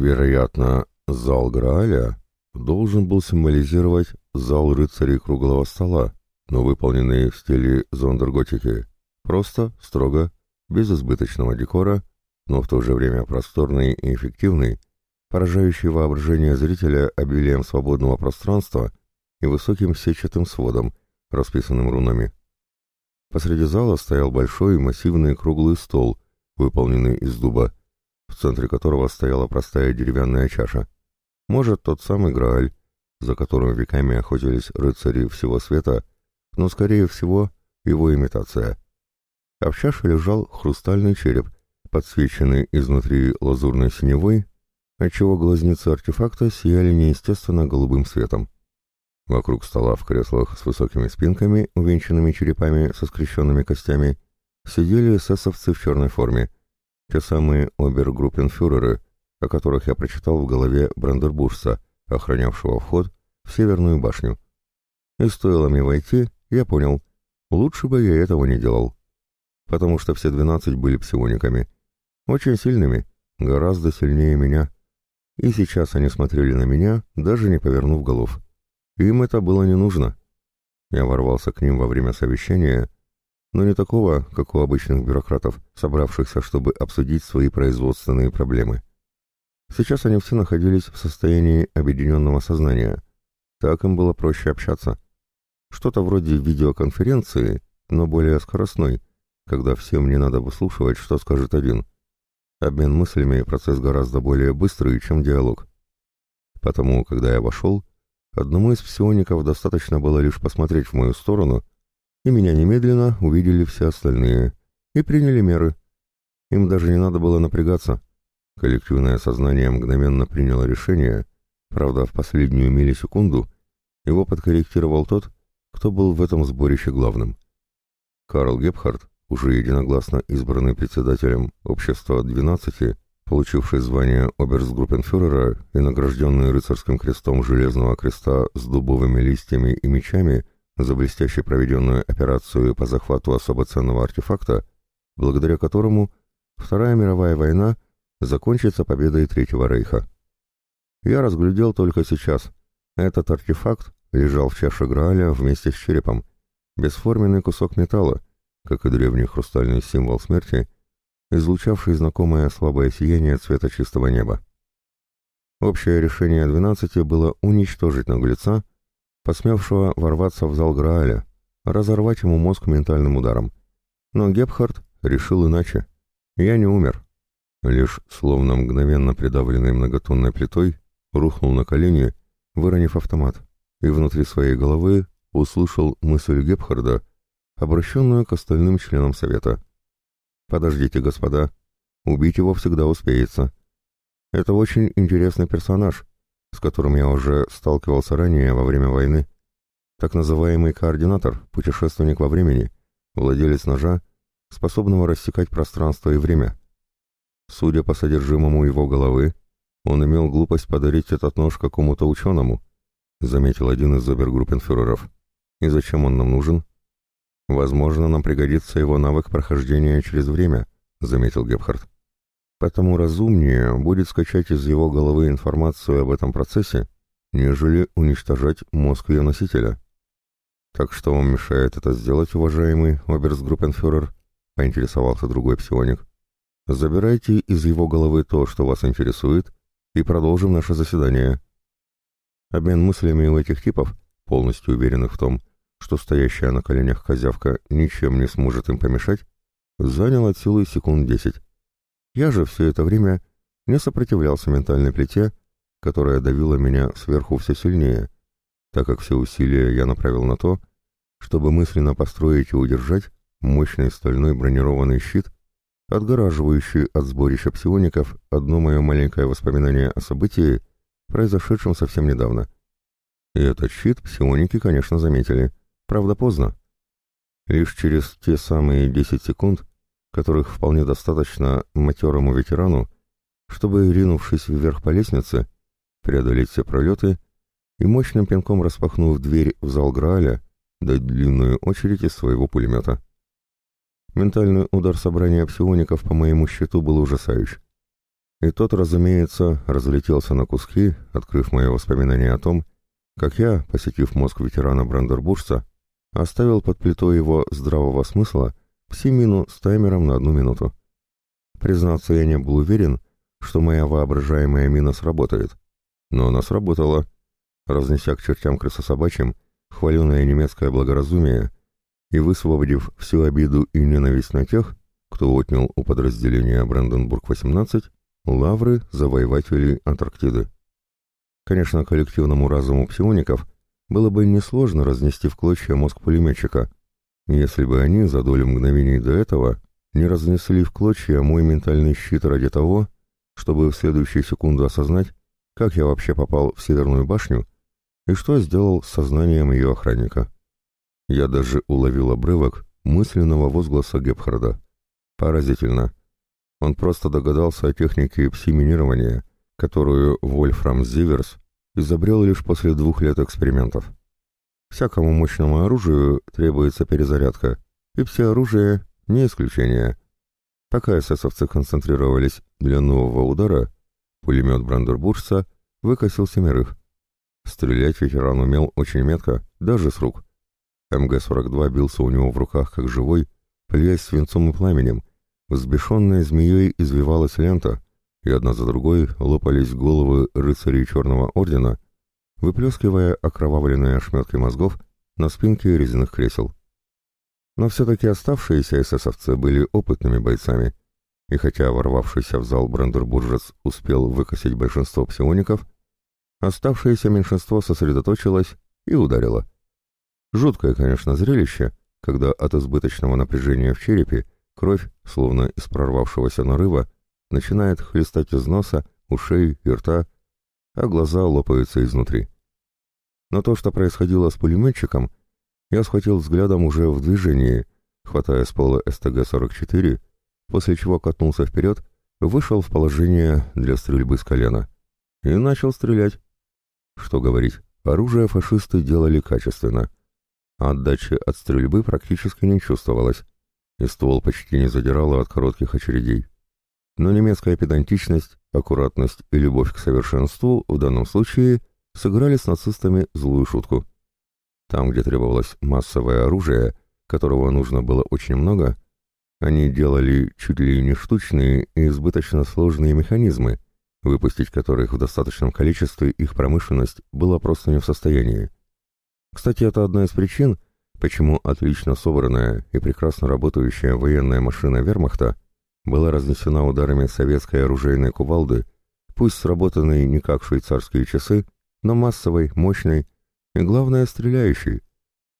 Вероятно, зал Грааля должен был символизировать зал рыцарей круглого стола, но выполненный в стиле зондерготики. Просто, строго, без избыточного декора, но в то же время просторный и эффективный, поражающий воображение зрителя обилием свободного пространства и высоким сетчатым сводом, расписанным рунами. Посреди зала стоял большой массивный круглый стол, выполненный из дуба, в центре которого стояла простая деревянная чаша. Может, тот самый Грааль, за которым веками охотились рыцари всего света, но, скорее всего, его имитация. А в чаше лежал хрустальный череп, подсвеченный изнутри лазурной синевой, отчего глазницы артефакта сияли неестественно голубым светом. Вокруг стола в креслах с высокими спинками, увенчанными черепами со скрещенными костями, сидели эсэсовцы в черной форме, те самые обергруппенфюреры, о которых я прочитал в голове Брандербурса, охранявшего вход в Северную башню. И стоило мне войти, я понял, лучше бы я этого не делал. Потому что все двенадцать были псиониками. Очень сильными, гораздо сильнее меня. И сейчас они смотрели на меня, даже не повернув голов. Им это было не нужно. Я ворвался к ним во время совещания, но не такого, как у обычных бюрократов, собравшихся, чтобы обсудить свои производственные проблемы. Сейчас они все находились в состоянии объединенного сознания. Так им было проще общаться. Что-то вроде видеоконференции, но более скоростной, когда всем не надо выслушивать, что скажет один. Обмен мыслями — процесс гораздо более быстрый, чем диалог. Потому, когда я вошел, Одному из псиоников достаточно было лишь посмотреть в мою сторону, и меня немедленно увидели все остальные и приняли меры. Им даже не надо было напрягаться. Коллективное сознание мгновенно приняло решение, правда, в последнюю миллисекунду его подкорректировал тот, кто был в этом сборище главным. Карл Гепхард, уже единогласно избранный председателем общества 12, получивший звание оберстгруппенфюрера и награжденный рыцарским крестом Железного креста с дубовыми листьями и мечами за блестяще проведенную операцию по захвату особо ценного артефакта, благодаря которому Вторая мировая война закончится победой Третьего Рейха. Я разглядел только сейчас. Этот артефакт лежал в чаше Грааля вместе с черепом, бесформенный кусок металла, как и древний хрустальный символ смерти — излучавший знакомое слабое сияние цвета чистого неба. Общее решение двенадцати было уничтожить наглеца, посмевшего ворваться в зал Грааля, разорвать ему мозг ментальным ударом. Но Гепхард решил иначе. Я не умер. Лишь, словно мгновенно придавленный многотонной плитой, рухнул на колени, выронив автомат, и внутри своей головы услышал мысль Гепхарда, обращенную к остальным членам Совета. «Подождите, господа. Убить его всегда успеется. Это очень интересный персонаж, с которым я уже сталкивался ранее во время войны. Так называемый координатор, путешественник во времени, владелец ножа, способного рассекать пространство и время. Судя по содержимому его головы, он имел глупость подарить этот нож какому-то ученому, заметил один из обергруппенфюреров. И зачем он нам нужен? «Возможно, нам пригодится его навык прохождения через время», — заметил Гебхард. «Потому разумнее будет скачать из его головы информацию об этом процессе, нежели уничтожать мозг ее носителя». «Так что вам мешает это сделать, уважаемый оберсгруппенфюрер?» — поинтересовался другой псионик. «Забирайте из его головы то, что вас интересует, и продолжим наше заседание». Обмен мыслями у этих типов, полностью уверенных в том, что стоящая на коленях козявка ничем не сможет им помешать, занял от силы секунд десять. Я же все это время не сопротивлялся ментальной плите, которая давила меня сверху все сильнее, так как все усилия я направил на то, чтобы мысленно построить и удержать мощный стальной бронированный щит, отгораживающий от сборища псиоников одно мое маленькое воспоминание о событии, произошедшем совсем недавно. И этот щит псионики, конечно, заметили — Правда, поздно. Лишь через те самые 10 секунд, которых вполне достаточно матерому ветерану, чтобы, ринувшись вверх по лестнице, преодолеть все пролеты и мощным пинком распахнув дверь в зал Грааля, дать длинную очередь из своего пулемета. Ментальный удар собрания псиоников по моему счету был ужасающий. и тот, разумеется, разлетелся на куски, открыв мои воспоминания о том, как я, посетив мозг ветерана Брандербуржца, оставил под плитой его здравого смысла пси-мину с таймером на одну минуту. Признаться, я не был уверен, что моя воображаемая мина сработает. Но она сработала. Разнеся к чертям крысособачьим хваленое немецкое благоразумие и высвободив всю обиду и ненависть на тех, кто отнял у подразделения Бранденбург-18 лавры завоевателей Антарктиды. Конечно, коллективному разуму псиоников было бы несложно разнести в клочья мозг пулеметчика, если бы они за долю мгновений до этого не разнесли в клочья мой ментальный щит ради того, чтобы в следующую секунду осознать, как я вообще попал в Северную башню и что сделал с сознанием ее охранника. Я даже уловил обрывок мысленного возгласа Гепхарда. Поразительно. Он просто догадался о технике пси-минирования, которую Вольфрам Зиверс изобрел лишь после двух лет экспериментов. Всякому мощному оружию требуется перезарядка, и пси-оружие — не исключение. Пока эсэсовцы концентрировались для нового удара, пулемет Брандербуржца выкосил семерых. Стрелять ветеран умел очень метко, даже с рук. МГ-42 бился у него в руках как живой, плюясь свинцом и пламенем. Взбешенная змеей извивалась лента, и одна за другой лопались головы рыцарей Черного Ордена, выплескивая окровавленные ошметки мозгов на спинке резных кресел. Но все-таки оставшиеся эсэсовцы были опытными бойцами, и хотя ворвавшийся в зал Брандербуржец успел выкосить большинство псиоников, оставшееся меньшинство сосредоточилось и ударило. Жуткое, конечно, зрелище, когда от избыточного напряжения в черепе кровь, словно из прорвавшегося нарыва, начинает хлестать из носа, ушей и рта, а глаза лопаются изнутри. Но то, что происходило с пулеметчиком, я схватил взглядом уже в движении, хватая с пола СТГ-44, после чего катнулся вперед, вышел в положение для стрельбы с колена и начал стрелять. Что говорить, оружие фашисты делали качественно. Отдачи от стрельбы практически не чувствовалось, и ствол почти не задирало от коротких очередей. Но немецкая педантичность, аккуратность и любовь к совершенству в данном случае сыграли с нацистами злую шутку. Там, где требовалось массовое оружие, которого нужно было очень много, они делали чуть ли не штучные и избыточно сложные механизмы, выпустить которых в достаточном количестве их промышленность была просто не в состоянии. Кстати, это одна из причин, почему отлично собранная и прекрасно работающая военная машина вермахта была разнесена ударами советской оружейной кувалды, пусть сработанной не как швейцарские часы, но массовой, мощной и, главное, стреляющий,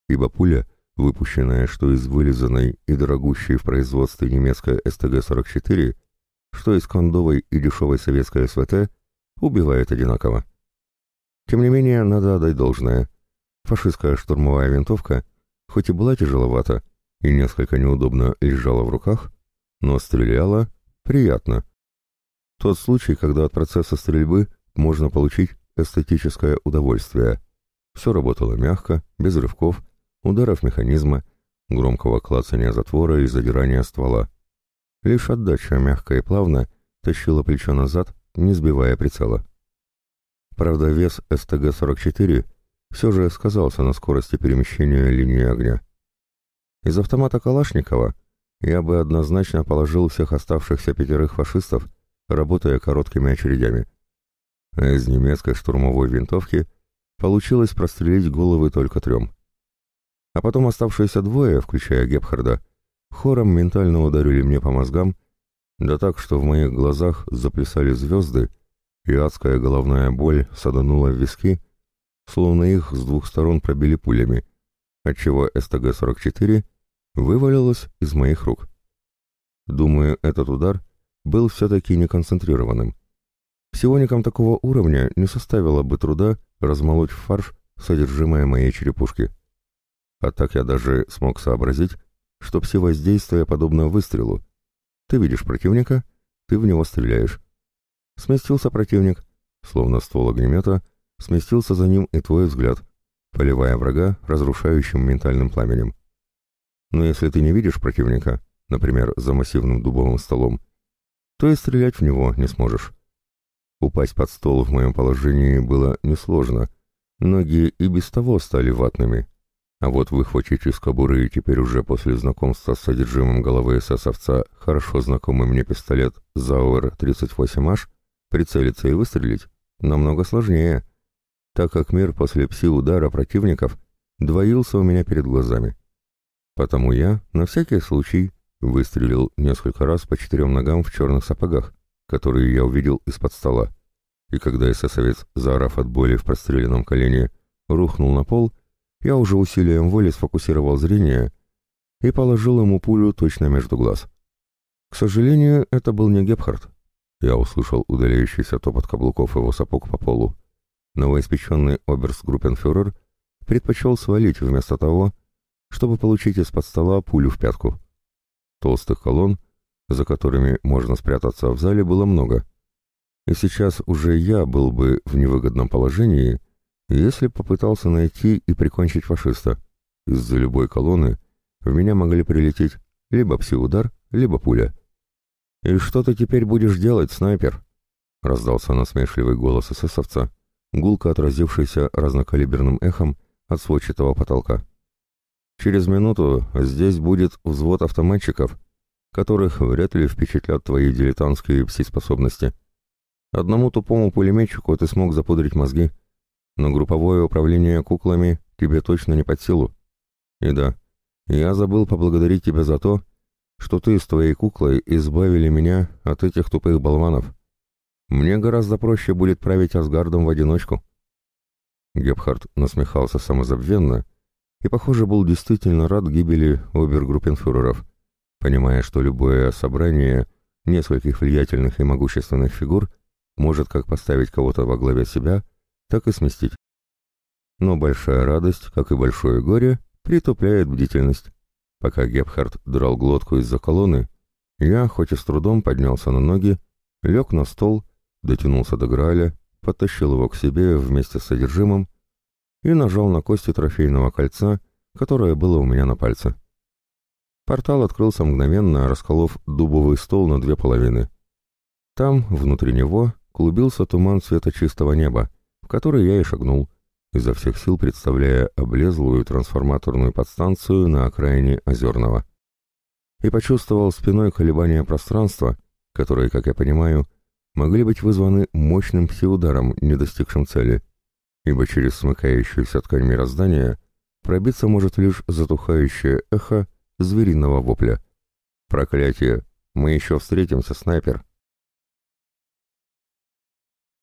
ибо пуля, выпущенная что из вылизанной и дорогущей в производстве немецкой СТГ-44, что из кондовой и дешевой советской СВТ, убивает одинаково. Тем не менее, надо отдать должное. Фашистская штурмовая винтовка, хоть и была тяжеловата и несколько неудобно лежала в руках, но стреляла приятно. Тот случай, когда от процесса стрельбы можно получить эстетическое удовольствие – все работало мягко, без рывков, ударов механизма, громкого клацания затвора и задирания ствола. Лишь отдача мягко и плавно тащила плечо назад, не сбивая прицела. Правда, вес СТГ-44 все же сказался на скорости перемещения линии огня. Из автомата Калашникова я бы однозначно положил всех оставшихся пятерых фашистов, работая короткими очередями. А из немецкой штурмовой винтовки — Получилось прострелить головы только трем. А потом оставшиеся двое, включая Гепхарда, хором ментально ударили мне по мозгам, да так, что в моих глазах заплясали звезды, и адская головная боль саданула в виски, словно их с двух сторон пробили пулями, отчего СТГ-44 вывалилась из моих рук. Думаю, этот удар был все-таки неконцентрированным. Псионикам такого уровня не составило бы труда размолоть в фарш содержимое моей черепушки. А так я даже смог сообразить, что пси-воздействие подобно выстрелу. Ты видишь противника, ты в него стреляешь. Сместился противник, словно ствол огнемета, сместился за ним и твой взгляд, поливая врага разрушающим ментальным пламенем. Но если ты не видишь противника, например, за массивным дубовым столом, то и стрелять в него не сможешь. Упасть под стол в моем положении было несложно. Ноги и без того стали ватными. А вот выхватить из кобуры теперь уже после знакомства с содержимым головы эсэсовца хорошо знакомый мне пистолет Зауэр 38H, прицелиться и выстрелить намного сложнее, так как мир после пси-удара противников двоился у меня перед глазами. Потому я, на всякий случай, выстрелил несколько раз по четырем ногам в черных сапогах, которые я увидел из-под стола. И когда эсэсовец, заорав от боли в простреленном колене, рухнул на пол, я уже усилием воли сфокусировал зрение и положил ему пулю точно между глаз. К сожалению, это был не Гепхард. Я услышал удаляющийся топот каблуков его сапог по полу. Новоиспеченный оберст-группенфюрер предпочел свалить вместо того, чтобы получить из-под стола пулю в пятку. Толстых колонн, за которыми можно спрятаться в зале, было много. И сейчас уже я был бы в невыгодном положении, если попытался найти и прикончить фашиста. Из-за любой колонны в меня могли прилететь либо пси-удар, либо пуля. «И что ты теперь будешь делать, снайпер?» — раздался насмешливый голос эсэсовца, гулко отразившийся разнокалиберным эхом от сводчатого потолка. «Через минуту здесь будет взвод автоматчиков, которых вряд ли впечатлят твои дилетантские пси-способности. Одному тупому пулеметчику ты смог запудрить мозги, но групповое управление куклами тебе точно не под силу. И да, я забыл поблагодарить тебя за то, что ты с твоей куклой избавили меня от этих тупых болванов. Мне гораздо проще будет править Асгардом в одиночку». Гепхард насмехался самозабвенно и, похоже, был действительно рад гибели обергруппенфюреров, понимая, что любое собрание нескольких влиятельных и могущественных фигур может как поставить кого-то во главе себя, так и сместить. Но большая радость, как и большое горе, притупляет бдительность. Пока Гепхард драл глотку из-за колонны, я, хоть и с трудом, поднялся на ноги, лег на стол, дотянулся до Грааля, подтащил его к себе вместе с содержимым и нажал на кости трофейного кольца, которое было у меня на пальце. Портал открылся мгновенно, расколов дубовый стол на две половины. Там, внутри него, клубился туман цвета чистого неба, в который я и шагнул — изо всех сил представляя облезлую трансформаторную подстанцию на окраине Озерного. И почувствовал спиной колебания пространства, которые, как я понимаю, могли быть вызваны мощным псиударом, не достигшим цели, ибо через смыкающуюся ткань мироздания пробиться может лишь затухающее эхо звериного вопля. «Проклятие! Мы еще встретимся, снайпер!»